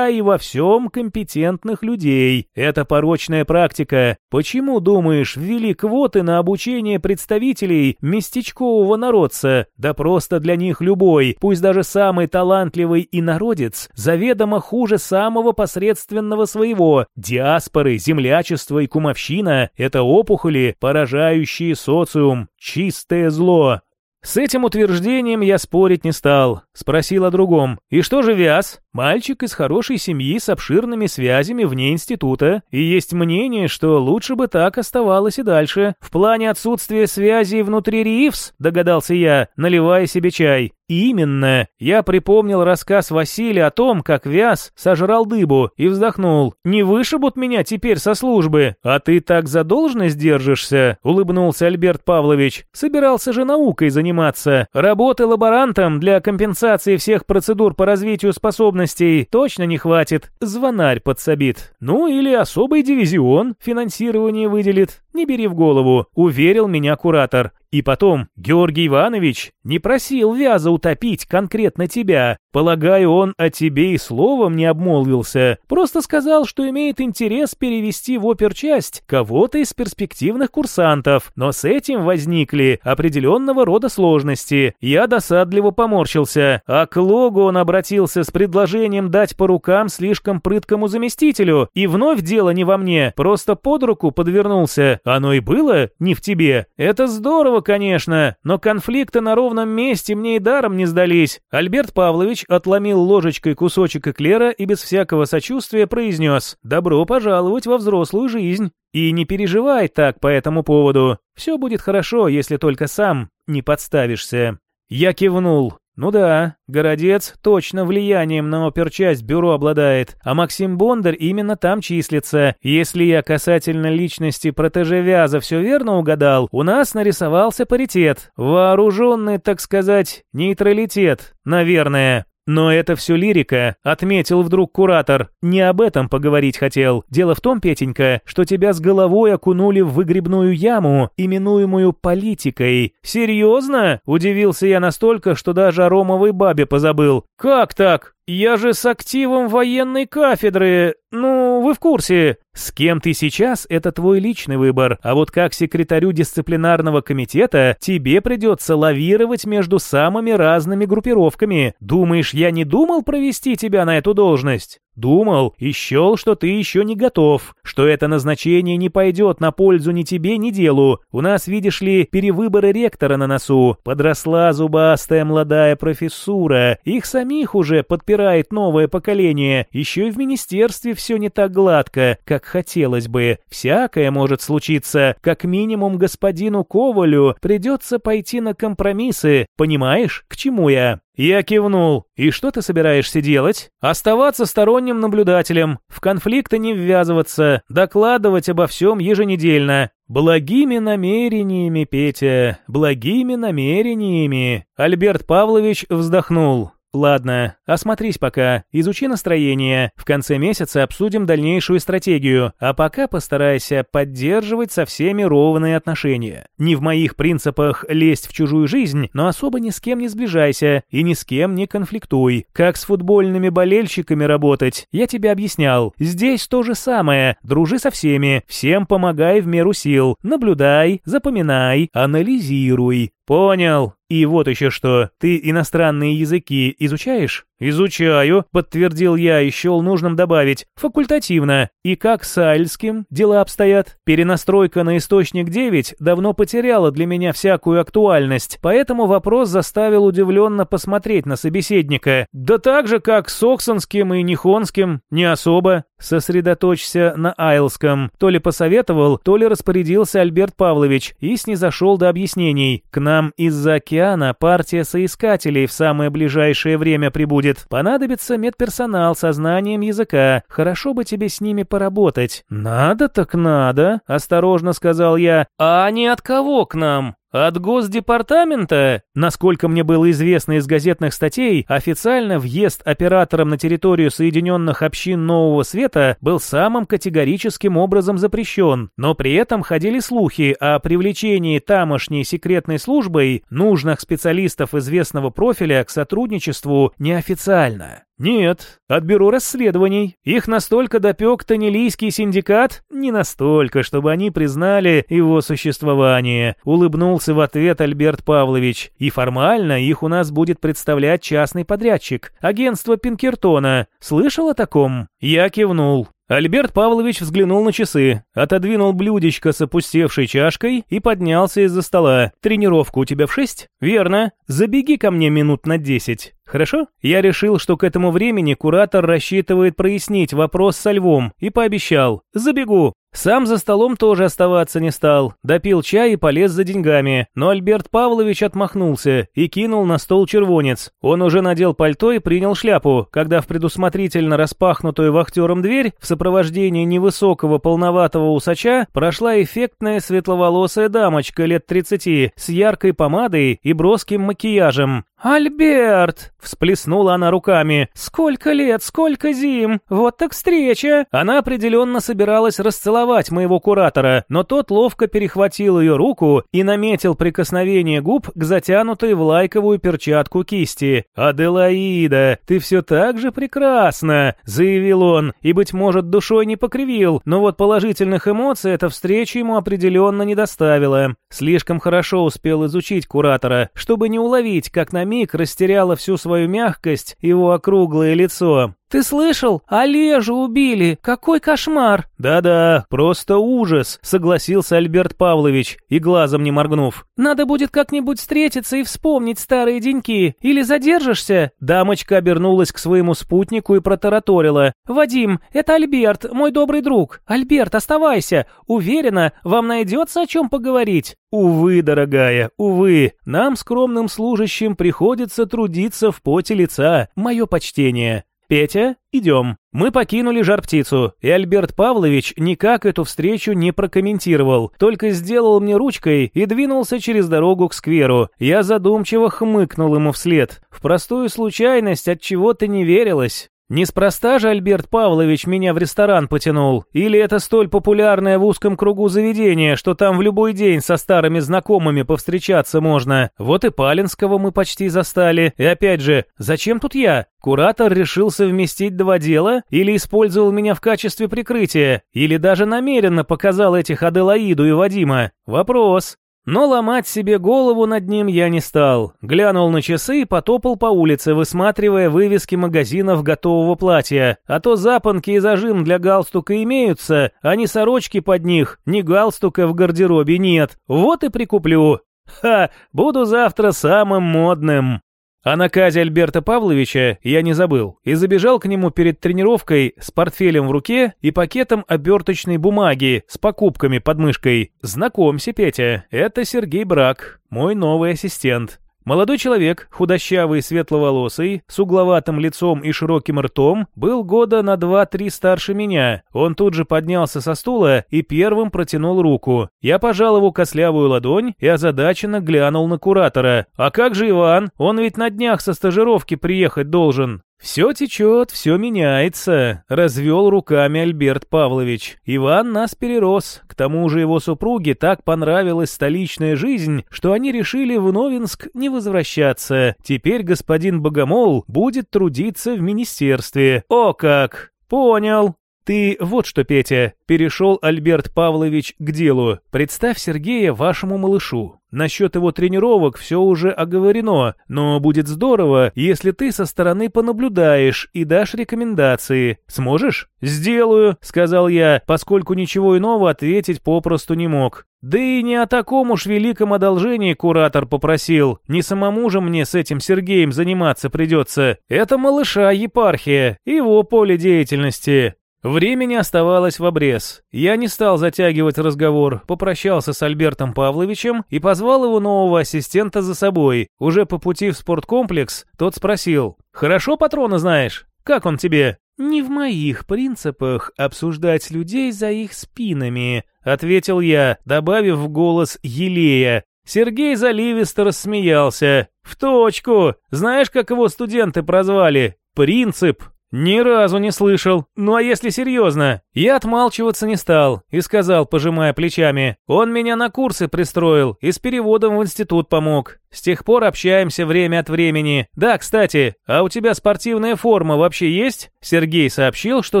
и во всем компетентных людей. Это порочная практика. Почему, думаешь, ввели квоты на обучение представителей местечкового народца? Да просто для них любой, пусть даже самый талантливый и народец, заведомо хуже самого посредственного своего. Диаспоры, землячество и кумовщина – это опухоли, поражающие социум. Чистое зло. С этим утверждением я спорить не стал. Спросил о другом. И что же Вяз? Мальчик из хорошей семьи с обширными связями вне института. И есть мнение, что лучше бы так оставалось и дальше. В плане отсутствия связей внутри РИИФС, догадался я, наливая себе чай. «Именно. Я припомнил рассказ Василия о том, как Вяз сожрал дыбу, и вздохнул. Не вышибут меня теперь со службы. А ты так за должность держишься?» — улыбнулся Альберт Павлович. «Собирался же наукой заниматься. Работы лаборантом для компенсации всех процедур по развитию способностей точно не хватит. Звонарь подсобит. Ну или особый дивизион финансирование выделит. Не бери в голову», — уверил меня куратор. И потом, Георгий Иванович не просил Вяза утопить конкретно тебя. Полагаю, он о тебе и словом не обмолвился. Просто сказал, что имеет интерес перевести в оперчасть кого-то из перспективных курсантов. Но с этим возникли определенного рода сложности. Я досадливо поморщился. А к Логу он обратился с предложением дать по рукам слишком прыткому заместителю. И вновь дело не во мне, просто под руку подвернулся. Оно и было не в тебе. Это здорово, конечно, но конфликты на ровном месте мне и даром не сдались. Альберт Павлович отломил ложечкой кусочек эклера и без всякого сочувствия произнес «Добро пожаловать во взрослую жизнь». И не переживай так по этому поводу. Все будет хорошо, если только сам не подставишься. Я кивнул. Ну да, Городец точно влиянием на оперчасть бюро обладает, а Максим Бондарь именно там числится. Если я касательно личности протеже Вяза все верно угадал, у нас нарисовался паритет. Вооруженный, так сказать, нейтралитет, наверное. Но это все лирика, отметил вдруг куратор. Не об этом поговорить хотел. Дело в том, Петенька, что тебя с головой окунули в выгребную яму, именуемую политикой. Серьезно? Удивился я настолько, что даже о ромовой бабе позабыл. Как так? «Я же с активом военной кафедры. Ну, вы в курсе. С кем ты сейчас, это твой личный выбор. А вот как секретарю дисциплинарного комитета тебе придется лавировать между самыми разными группировками. Думаешь, я не думал провести тебя на эту должность? Думал и счел, что ты еще не готов, что это назначение не пойдет на пользу ни тебе, ни делу. У нас, видишь ли, перевыборы ректора на носу. Подросла зубастая молодая профессура. Их самих уже подпирает новое поколение. Еще и в министерстве все не так гладко, как хотелось бы. Всякое может случиться. Как минимум господину Ковалю придется пойти на компромиссы. Понимаешь, к чему я? Я кивнул. «И что ты собираешься делать?» «Оставаться сторонним наблюдателем, в конфликты не ввязываться, докладывать обо всем еженедельно. Благими намерениями, Петя, благими намерениями». Альберт Павлович вздохнул. Ладно, осмотрись пока, изучи настроение. В конце месяца обсудим дальнейшую стратегию, а пока постарайся поддерживать со всеми ровные отношения. Не в моих принципах лезть в чужую жизнь, но особо ни с кем не сближайся и ни с кем не конфликтуй. Как с футбольными болельщиками работать, я тебе объяснял. Здесь то же самое. Дружи со всеми, всем помогай в меру сил. Наблюдай, запоминай, анализируй. Понял. И вот еще что. Ты иностранные языки изучаешь? «Изучаю», — подтвердил я и счел нужным добавить, «факультативно. И как с Альским дела обстоят? Перенастройка на источник 9 давно потеряла для меня всякую актуальность, поэтому вопрос заставил удивленно посмотреть на собеседника. Да так же, как с Оксонским и Нихонским, не особо. Сосредоточься на Айлском. То ли посоветовал, то ли распорядился Альберт Павлович и снизошел до объяснений. К нам из-за океана партия соискателей в самое ближайшее время прибудет будет. Понадобится медперсонал со знанием языка. Хорошо бы тебе с ними поработать». «Надо так надо», — осторожно сказал я. «А не от кого к нам?» От Госдепартамента, насколько мне было известно из газетных статей, официально въезд оператором на территорию Соединенных Общин Нового Света был самым категорическим образом запрещен, но при этом ходили слухи о привлечении тамошней секретной службой нужных специалистов известного профиля к сотрудничеству неофициально. «Нет, от бюро расследований. Их настолько допек Танилийский синдикат? Не настолько, чтобы они признали его существование», — улыбнулся в ответ Альберт Павлович. «И формально их у нас будет представлять частный подрядчик, агентство Пинкертона. Слышал о таком?» Я кивнул. Альберт Павлович взглянул на часы, отодвинул блюдечко с опустевшей чашкой и поднялся из-за стола. «Тренировка у тебя в шесть?» «Верно. Забеги ко мне минут на десять. Хорошо? Я решил, что к этому времени куратор рассчитывает прояснить вопрос со львом и пообещал. Забегу. Сам за столом тоже оставаться не стал, допил чай и полез за деньгами, но Альберт Павлович отмахнулся и кинул на стол червонец. Он уже надел пальто и принял шляпу, когда в предусмотрительно распахнутую вахтером дверь в сопровождении невысокого полноватого усача прошла эффектная светловолосая дамочка лет 30 с яркой помадой и броским макияжем. «Альберт!» — всплеснула она руками. «Сколько лет, сколько зим! Вот так встреча!» Она определенно собиралась расцеловать моего куратора, но тот ловко перехватил ее руку и наметил прикосновение губ к затянутой в лайковую перчатку кисти. «Аделаида, ты все так же прекрасна!» — заявил он, и, быть может, душой не покривил, но вот положительных эмоций эта встреча ему определенно не доставила. Слишком хорошо успел изучить куратора, чтобы не уловить, как на миг растеряло всю свою мягкость его округлое лицо. «Ты слышал? Олежу убили! Какой кошмар!» «Да-да, просто ужас!» — согласился Альберт Павлович, и глазом не моргнув. «Надо будет как-нибудь встретиться и вспомнить старые деньки. Или задержишься?» Дамочка обернулась к своему спутнику и протараторила. «Вадим, это Альберт, мой добрый друг. Альберт, оставайся. Уверена, вам найдется о чем поговорить». «Увы, дорогая, увы, нам, скромным служащим, приходится трудиться в поте лица. Мое почтение». «Петя, идем». Мы покинули жар-птицу, и Альберт Павлович никак эту встречу не прокомментировал, только сделал мне ручкой и двинулся через дорогу к скверу. Я задумчиво хмыкнул ему вслед. В простую случайность от чего-то не верилось. Неспроста же Альберт Павлович меня в ресторан потянул. Или это столь популярное в узком кругу заведение, что там в любой день со старыми знакомыми повстречаться можно. Вот и Палинского мы почти застали. И опять же, зачем тут я? Куратор решил совместить два дела? Или использовал меня в качестве прикрытия? Или даже намеренно показал этих Аделаиду и Вадима? Вопрос. Но ломать себе голову над ним я не стал. Глянул на часы и потопал по улице, высматривая вывески магазинов готового платья. А то запонки и зажим для галстука имеются, а ни сорочки под них, ни галстука в гардеробе нет. Вот и прикуплю. Ха, буду завтра самым модным. О наказе Альберта Павловича я не забыл и забежал к нему перед тренировкой с портфелем в руке и пакетом оберточной бумаги с покупками под мышкой. Знакомься, Петя, это Сергей Брак, мой новый ассистент. Молодой человек, худощавый, светловолосый, с угловатым лицом и широким ртом, был года на два-три старше меня. Он тут же поднялся со стула и первым протянул руку. Я пожал его костлявую ладонь и озадаченно глянул на куратора. «А как же Иван? Он ведь на днях со стажировки приехать должен». «Все течет, все меняется», — развел руками Альберт Павлович. «Иван нас перерос. К тому же его супруге так понравилась столичная жизнь, что они решили в Новинск не возвращаться. Теперь господин Богомол будет трудиться в министерстве. О как! Понял. «Ты вот что, Петя», — перешел Альберт Павлович к делу. «Представь Сергея вашему малышу. Насчет его тренировок все уже оговорено, но будет здорово, если ты со стороны понаблюдаешь и дашь рекомендации. Сможешь?» «Сделаю», — сказал я, поскольку ничего иного ответить попросту не мог. Да и не о таком уж великом одолжении куратор попросил. Не самому же мне с этим Сергеем заниматься придется. Это малыша епархия, его поле деятельности. Времени оставалось в обрез. Я не стал затягивать разговор, попрощался с Альбертом Павловичем и позвал его нового ассистента за собой. Уже по пути в спорткомплекс тот спросил. «Хорошо патроны знаешь? Как он тебе?» «Не в моих принципах обсуждать людей за их спинами», — ответил я, добавив в голос елея. Сергей заливисто рассмеялся. «В точку! Знаешь, как его студенты прозвали? Принцип!» «Ни разу не слышал. Ну а если серьезно?» Я отмалчиваться не стал и сказал, пожимая плечами, «Он меня на курсы пристроил и с переводом в институт помог. С тех пор общаемся время от времени. Да, кстати, а у тебя спортивная форма вообще есть?» Сергей сообщил, что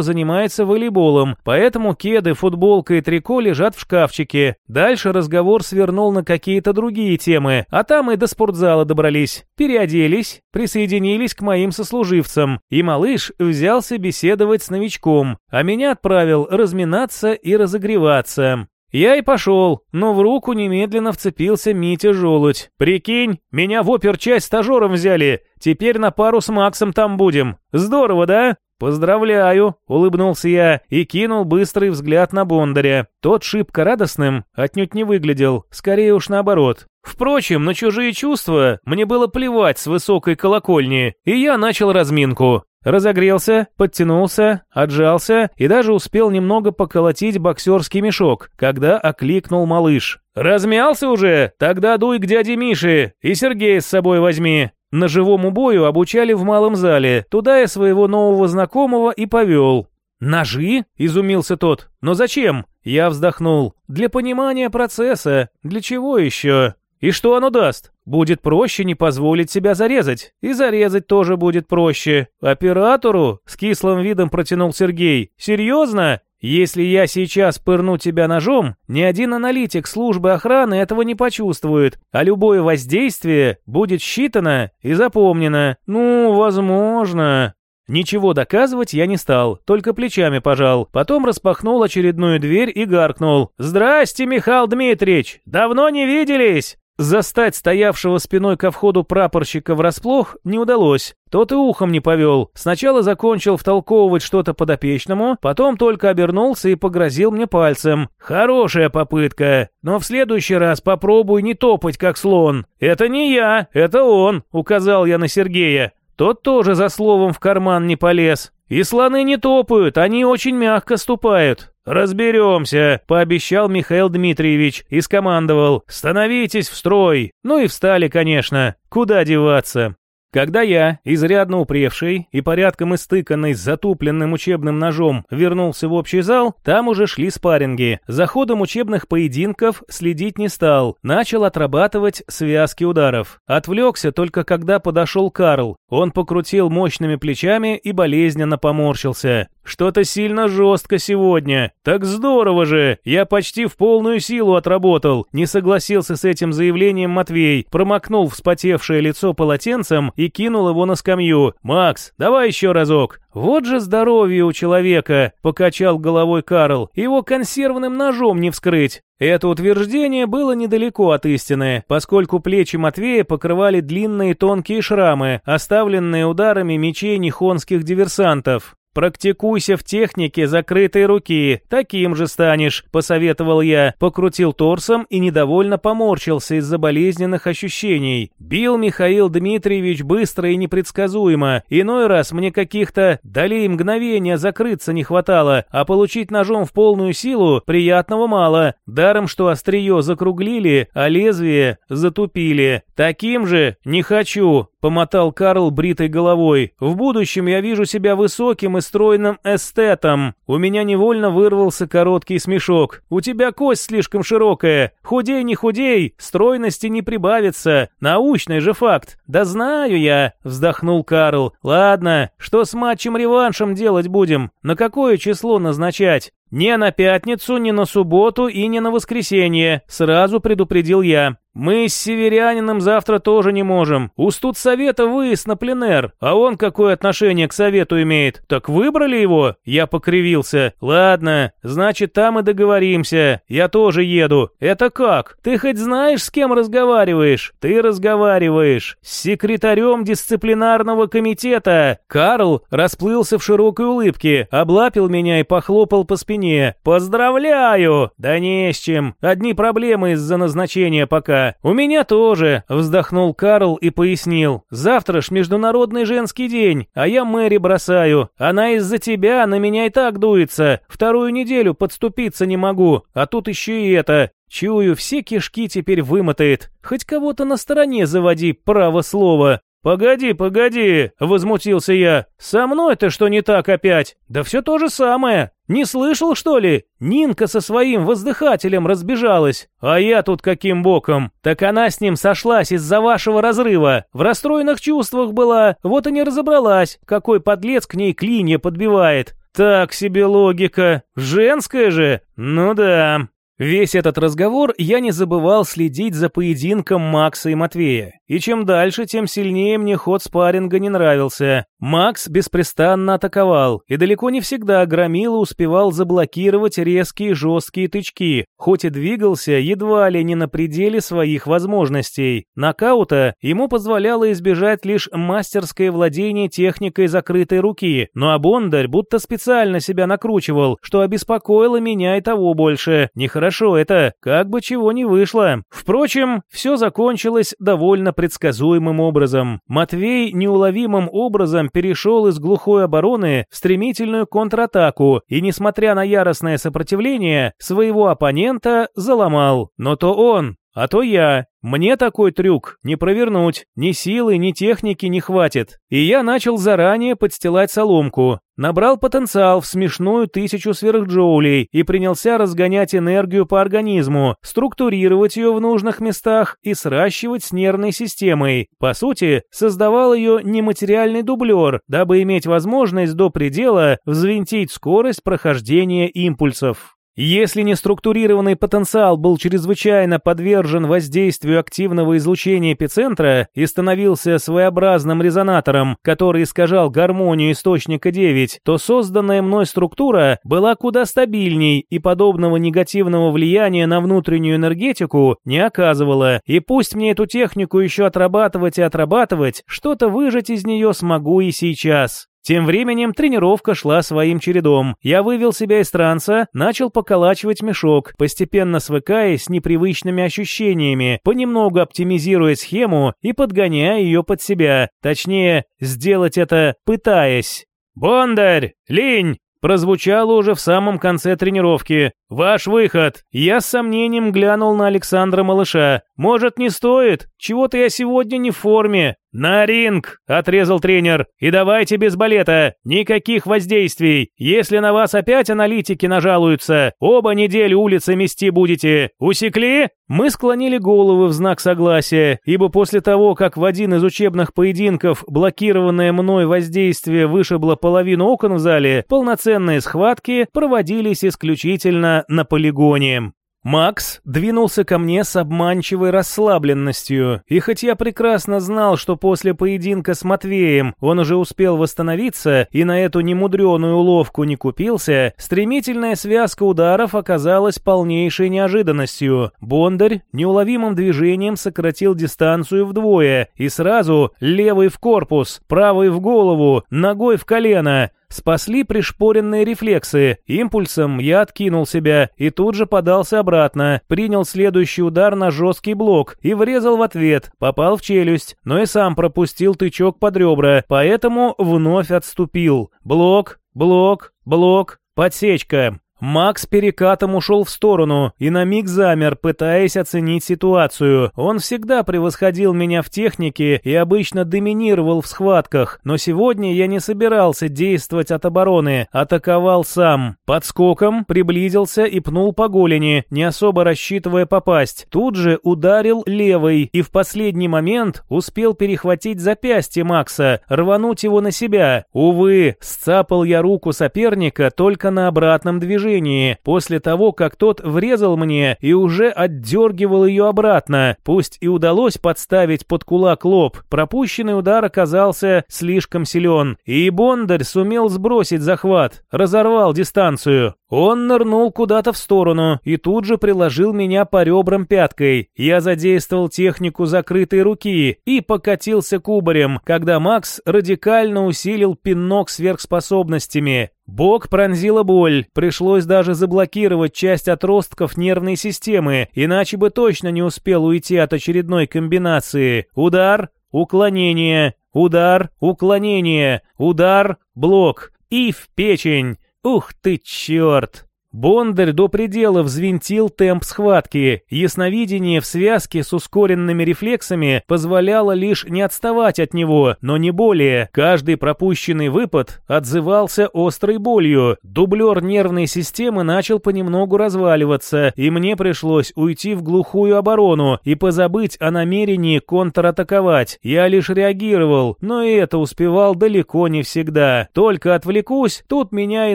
занимается волейболом, поэтому кеды, футболка и трико лежат в шкафчике. Дальше разговор свернул на какие-то другие темы, а там и до спортзала добрались. Переоделись, присоединились к моим сослуживцам, и малыш взялся беседовать с новичком, а меня отправил разминаться и разогреваться. Я и пошел, но в руку немедленно вцепился Митя Желудь. «Прикинь, меня в оперчасть стажером взяли, теперь на пару с Максом там будем. Здорово, да?» «Поздравляю!» — улыбнулся я и кинул быстрый взгляд на Бондаря. Тот шибко радостным отнюдь не выглядел, скорее уж наоборот. Впрочем, на чужие чувства мне было плевать с высокой колокольни, и я начал разминку. Разогрелся, подтянулся, отжался и даже успел немного поколотить боксерский мешок, когда окликнул малыш. «Размялся уже? Тогда дуй к дяде Мише и Сергея с собой возьми». На живому бою обучали в малом зале, туда я своего нового знакомого и повел. «Ножи?» – изумился тот. «Но зачем?» Я вздохнул. «Для понимания процесса. Для чего еще?» И что оно даст? Будет проще не позволить себя зарезать. И зарезать тоже будет проще. Оператору? С кислым видом протянул Сергей. Серьезно? Если я сейчас пырну тебя ножом, ни один аналитик службы охраны этого не почувствует, а любое воздействие будет считано и запомнено. Ну, возможно. Ничего доказывать я не стал, только плечами пожал. Потом распахнул очередную дверь и гаркнул. «Здрасте, Михаил Дмитриевич! Давно не виделись!» Застать стоявшего спиной ко входу прапорщика врасплох не удалось. Тот и ухом не повел. Сначала закончил втолковывать что-то подопечному, потом только обернулся и погрозил мне пальцем. «Хорошая попытка, но в следующий раз попробуй не топать, как слон». «Это не я, это он», — указал я на Сергея. Тот тоже за словом в карман не полез. И слоны не топают, они очень мягко ступают. «Разберемся», — пообещал Михаил Дмитриевич и скомандовал «Становитесь в строй». Ну и встали, конечно. Куда деваться? Когда я, изрядно упревший и порядком истыканный с затупленным учебным ножом, вернулся в общий зал, там уже шли спарринги. За ходом учебных поединков следить не стал, начал отрабатывать связки ударов. Отвлекся только когда подошел Карл. Он покрутил мощными плечами и болезненно поморщился. Что-то сильно жестко сегодня. Так здорово же! Я почти в полную силу отработал. Не согласился с этим заявлением Матвей, промокнул вспотевшее лицо полотенцем и кинул его на скамью. «Макс, давай еще разок!» «Вот же здоровье у человека!» — покачал головой Карл. «Его консервным ножом не вскрыть!» Это утверждение было недалеко от истины, поскольку плечи Матвея покрывали длинные тонкие шрамы, оставленные ударами мечей нихонских диверсантов. «Практикуйся в технике закрытой руки, таким же станешь», — посоветовал я, покрутил торсом и недовольно поморщился из-за болезненных ощущений. Бил Михаил Дмитриевич быстро и непредсказуемо, иной раз мне каких-то долей мгновения закрыться не хватало, а получить ножом в полную силу приятного мало, даром что острие закруглили, а лезвие затупили. Таким же не хочу, Помотал Карл бритой головой. «В будущем я вижу себя высоким и стройным эстетом». У меня невольно вырвался короткий смешок. «У тебя кость слишком широкая. Худей не худей, стройности не прибавится. Научный же факт». «Да знаю я», — вздохнул Карл. «Ладно, что с матчем-реваншем делать будем? На какое число назначать?» «Не на пятницу, не на субботу и не на воскресенье», — сразу предупредил я. «Мы с северянином завтра тоже не можем. У студсовета выезд на пленэр, а он какое отношение к совету имеет? Так выбрали его?» Я покривился. «Ладно, значит, там и договоримся. Я тоже еду. Это как? Ты хоть знаешь, с кем разговариваешь? Ты разговариваешь с секретарем дисциплинарного комитета». Карл расплылся в широкой улыбке, облапил меня и похлопал по спине. «Поздравляю!» «Да не с чем. Одни проблемы из-за назначения пока. «У меня тоже», — вздохнул Карл и пояснил. «Завтра ж международный женский день, а я Мэри бросаю. Она из-за тебя на меня и так дуется. Вторую неделю подступиться не могу, а тут еще и это. Чую, все кишки теперь вымотает. Хоть кого-то на стороне заводи, право слово. «Погоди, погоди!» — возмутился я. «Со мной-то что не так опять? Да все то же самое. Не слышал, что ли? Нинка со своим воздыхателем разбежалась. А я тут каким боком? Так она с ним сошлась из-за вашего разрыва. В расстроенных чувствах была, вот и не разобралась, какой подлец к ней клинья подбивает. Так себе логика. Женская же? Ну да. Весь этот разговор я не забывал следить за поединком Макса и Матвея. И чем дальше, тем сильнее мне ход спарринга не нравился. Макс беспрестанно атаковал, и далеко не всегда Громила успевал заблокировать резкие жесткие тычки, хоть и двигался едва ли не на пределе своих возможностей. Нокаута ему позволяло избежать лишь мастерское владение техникой закрытой руки, ну а Бондарь будто специально себя накручивал, что обеспокоило меня и того больше. Нехорошо Хорошо это, как бы чего не вышло. Впрочем, все закончилось довольно предсказуемым образом. Матвей неуловимым образом перешел из глухой обороны в стремительную контратаку и, несмотря на яростное сопротивление, своего оппонента заломал. Но то он, а то я. Мне такой трюк не провернуть. Ни силы, ни техники не хватит. И я начал заранее подстилать соломку. Набрал потенциал в смешную тысячу сверхджоулей и принялся разгонять энергию по организму, структурировать ее в нужных местах и сращивать с нервной системой. По сути, создавал ее нематериальный дублер, дабы иметь возможность до предела взвинтить скорость прохождения импульсов. Если неструктурированный потенциал был чрезвычайно подвержен воздействию активного излучения эпицентра и становился своеобразным резонатором, который искажал гармонию источника 9, то созданная мной структура была куда стабильней и подобного негативного влияния на внутреннюю энергетику не оказывала. И пусть мне эту технику еще отрабатывать и отрабатывать, что-то выжать из нее смогу и сейчас. Тем временем тренировка шла своим чередом. Я вывел себя из транса, начал поколачивать мешок, постепенно свыкаясь с непривычными ощущениями, понемногу оптимизируя схему и подгоняя ее под себя. Точнее, сделать это пытаясь. «Бондарь! Линь! прозвучало уже в самом конце тренировки. «Ваш выход!» Я с сомнением глянул на Александра Малыша. «Может, не стоит? Чего-то я сегодня не в форме». «На ринг!» – отрезал тренер. «И давайте без балета. Никаких воздействий. Если на вас опять аналитики нажалуются, оба недели улицы мести будете. Усекли?» Мы склонили головы в знак согласия, ибо после того, как в один из учебных поединков блокированное мной воздействие вышибло половину окон в зале, полноценные схватки проводились исключительно на полигоне. Макс двинулся ко мне с обманчивой расслабленностью, и хоть я прекрасно знал, что после поединка с Матвеем он уже успел восстановиться и на эту немудреную уловку не купился, стремительная связка ударов оказалась полнейшей неожиданностью. Бондарь неуловимым движением сократил дистанцию вдвое и сразу левый в корпус, правый в голову, ногой в колено, Спасли пришпоренные рефлексы. Импульсом я откинул себя и тут же подался обратно. Принял следующий удар на жесткий блок и врезал в ответ. Попал в челюсть, но и сам пропустил тычок под ребра, поэтому вновь отступил. Блок, блок, блок, подсечка. Макс перекатом ушел в сторону и на миг замер, пытаясь оценить ситуацию. Он всегда превосходил меня в технике и обычно доминировал в схватках, но сегодня я не собирался действовать от обороны, атаковал сам. Подскоком приблизился и пнул по голени, не особо рассчитывая попасть. Тут же ударил левой и в последний момент успел перехватить запястье Макса, рвануть его на себя. Увы, сцапал я руку соперника только на обратном движении движении, после того, как тот врезал мне и уже отдергивал ее обратно. Пусть и удалось подставить под кулак лоб, пропущенный удар оказался слишком силен, и Бондарь сумел сбросить захват, разорвал дистанцию. Он нырнул куда-то в сторону и тут же приложил меня по ребрам пяткой. Я задействовал технику закрытой руки и покатился кубарем, когда Макс радикально усилил пинок сверхспособностями. Бок пронзила боль, пришлось даже заблокировать часть отростков нервной системы, иначе бы точно не успел уйти от очередной комбинации. Удар, уклонение, удар, уклонение, удар, блок и в печень. Ух ты черт! Бондарь до предела взвинтил темп схватки. Ясновидение в связке с ускоренными рефлексами позволяло лишь не отставать от него, но не более. Каждый пропущенный выпад отзывался острой болью. Дублер нервной системы начал понемногу разваливаться, и мне пришлось уйти в глухую оборону и позабыть о намерении контратаковать. Я лишь реагировал, но и это успевал далеко не всегда. Только отвлекусь, тут меня и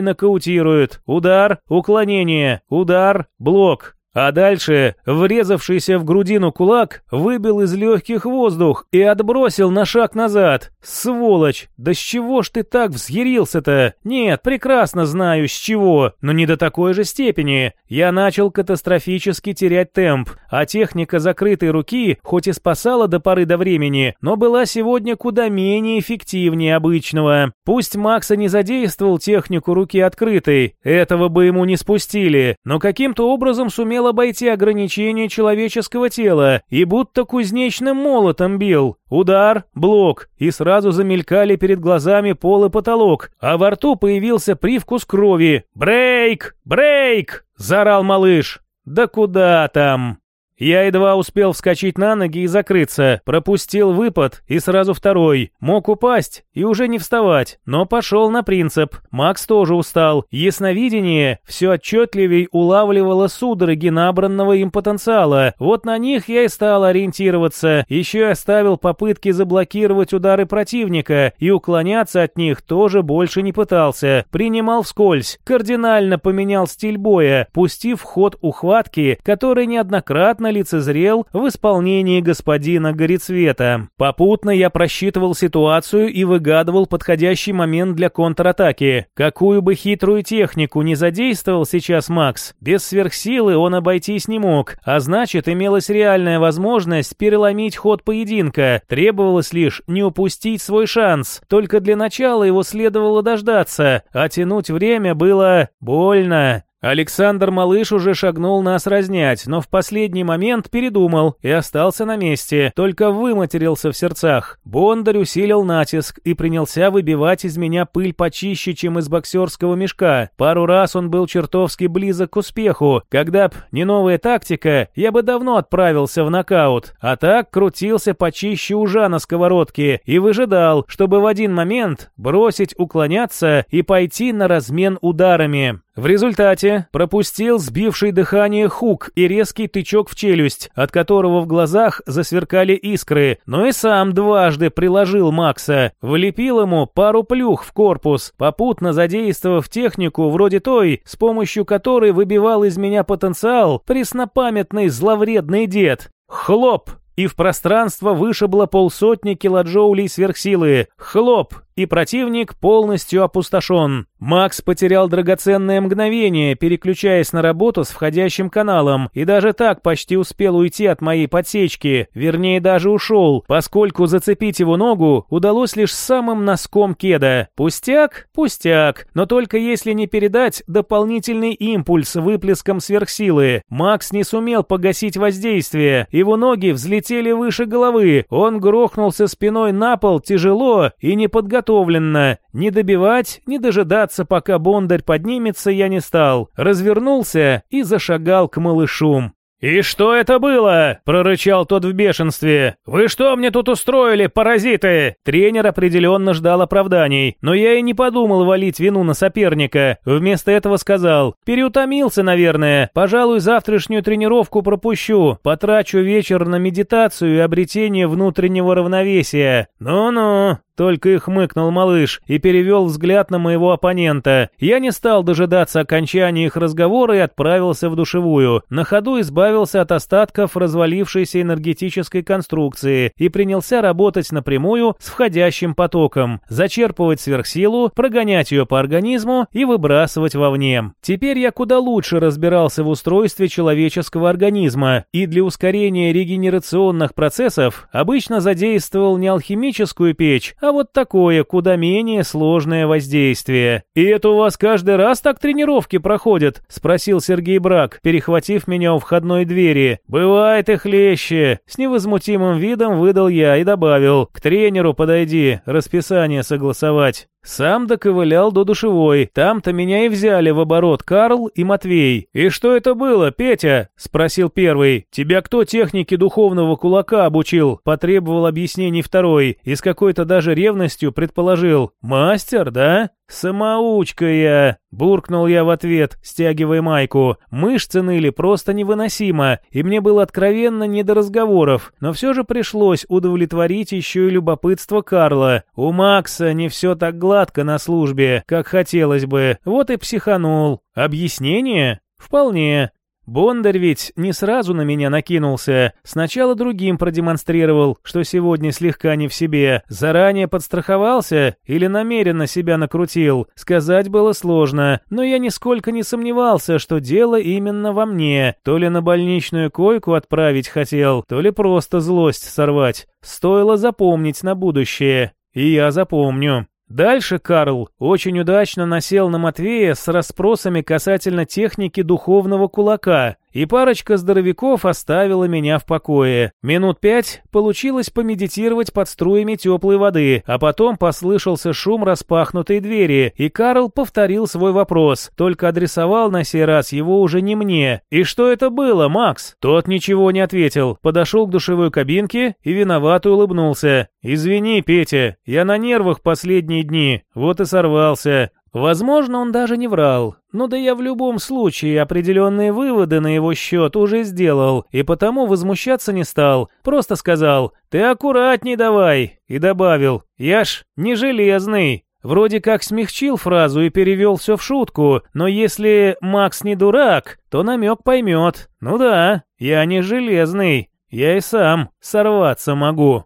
нокаутируют. Удар, уклонение Уклонение, удар, блок. А дальше врезавшийся в грудину кулак выбил из легких воздух и отбросил на шаг назад. Сволочь, да с чего ж ты так взъярился-то? Нет, прекрасно знаю с чего, но не до такой же степени. Я начал катастрофически терять темп, а техника закрытой руки хоть и спасала до поры до времени, но была сегодня куда менее эффективнее обычного. Пусть Макса не задействовал технику руки открытой, этого бы ему не спустили, но каким-то образом сумел сумел обойти ограничения человеческого тела и будто кузнечным молотом бил. Удар, блок, и сразу замелькали перед глазами пол и потолок, а во рту появился привкус крови. «Брейк! Брейк!» – заорал малыш. «Да куда там?» Я едва успел вскочить на ноги и закрыться, пропустил выпад и сразу второй. Мог упасть и уже не вставать, но пошел на принцип. Макс тоже устал. Ясновидение все отчетливей улавливало судороги набранного им потенциала. Вот на них я и стал ориентироваться. Еще и оставил попытки заблокировать удары противника и уклоняться от них тоже больше не пытался. Принимал вскользь, кардинально поменял стиль боя, пустив в ход ухватки, которые неоднократно лицезрел в исполнении господина Горецвета. Попутно я просчитывал ситуацию и выгадывал подходящий момент для контратаки. Какую бы хитрую технику не задействовал сейчас Макс, без сверхсилы он обойтись не мог, а значит имелась реальная возможность переломить ход поединка. Требовалось лишь не упустить свой шанс. Только для начала его следовало дождаться, а тянуть время было больно. Александр Малыш уже шагнул нас разнять, но в последний момент передумал и остался на месте, только выматерился в сердцах. Бондарь усилил натиск и принялся выбивать из меня пыль почище, чем из боксерского мешка. Пару раз он был чертовски близок к успеху. Когда б не новая тактика, я бы давно отправился в нокаут. А так крутился почище ужа на сковородке и выжидал, чтобы в один момент бросить уклоняться и пойти на размен ударами. В результате пропустил сбивший дыхание хук и резкий тычок в челюсть, от которого в глазах засверкали искры, но и сам дважды приложил Макса, влепил ему пару плюх в корпус, попутно задействовав технику вроде той, с помощью которой выбивал из меня потенциал преснопамятный зловредный дед. Хлоп! И в пространство вышибло полсотни килоджоулей сверхсилы. Хлоп! И противник полностью опустошен. Макс потерял драгоценное мгновение, переключаясь на работу с входящим каналом, и даже так почти успел уйти от моей подсечки, вернее даже ушел, поскольку зацепить его ногу удалось лишь самым носком кеда. Пустяк? Пустяк, но только если не передать дополнительный импульс выплеском сверхсилы. Макс не сумел погасить воздействие, его ноги взлетели выше головы, он грохнулся спиной на пол тяжело и не подготовлен подготовленно. Не добивать, не дожидаться, пока Бондарь поднимется, я не стал. Развернулся и зашагал к малышу. «И что это было?» – прорычал тот в бешенстве. «Вы что мне тут устроили, паразиты?» Тренер определенно ждал оправданий, но я и не подумал валить вину на соперника. Вместо этого сказал, «Переутомился, наверное. Пожалуй, завтрашнюю тренировку пропущу. Потрачу вечер на медитацию и обретение внутреннего равновесия. Ну-ну, только и хмыкнул малыш и перевел взгляд на моего оппонента. Я не стал дожидаться окончания их разговора и отправился в душевую. На ходу избавился от остатков развалившейся энергетической конструкции и принялся работать напрямую с входящим потоком, зачерпывать сверхсилу, прогонять ее по организму и выбрасывать вовне. Теперь я куда лучше разбирался в устройстве человеческого организма и для ускорения регенерационных процессов обычно задействовал не алхимическую печь, а вот такое куда менее сложное воздействие. «И это у вас каждый раз так тренировки проходят?» — спросил Сергей Брак, перехватив меня у входной двери. «Бывает и хлеще!» С невозмутимым видом выдал я и добавил. «К тренеру подойди, расписание согласовать». Сам доковылял до душевой. Там-то меня и взяли в оборот Карл и Матвей. «И что это было, Петя?» — спросил первый. «Тебя кто технике духовного кулака обучил?» — потребовал объяснений второй. И с какой-то даже ревностью предположил. «Мастер, да?» «Самоучка я!» — буркнул я в ответ, стягивая майку. Мышцы ныли просто невыносимо, и мне было откровенно не до разговоров, но все же пришлось удовлетворить еще и любопытство Карла. У Макса не все так гладко на службе, как хотелось бы, вот и психанул. Объяснение? Вполне. Бондарь ведь не сразу на меня накинулся. Сначала другим продемонстрировал, что сегодня слегка не в себе. Заранее подстраховался или намеренно себя накрутил. Сказать было сложно, но я нисколько не сомневался, что дело именно во мне. То ли на больничную койку отправить хотел, то ли просто злость сорвать. Стоило запомнить на будущее. И я запомню. Дальше Карл очень удачно насел на Матвея с расспросами касательно техники духовного кулака, и парочка здоровяков оставила меня в покое. Минут пять получилось помедитировать под струями теплой воды, а потом послышался шум распахнутой двери, и Карл повторил свой вопрос, только адресовал на сей раз его уже не мне. «И что это было, Макс?» Тот ничего не ответил, подошел к душевой кабинке и виновато улыбнулся. «Извини, Петя, я на нервах последние дни, вот и сорвался. Возможно, он даже не врал. Ну да я в любом случае определенные выводы на его счет уже сделал, и потому возмущаться не стал. Просто сказал «Ты аккуратней давай» и добавил «Я ж не железный». Вроде как смягчил фразу и перевел все в шутку, но если Макс не дурак, то намек поймет. Ну да, я не железный, я и сам сорваться могу.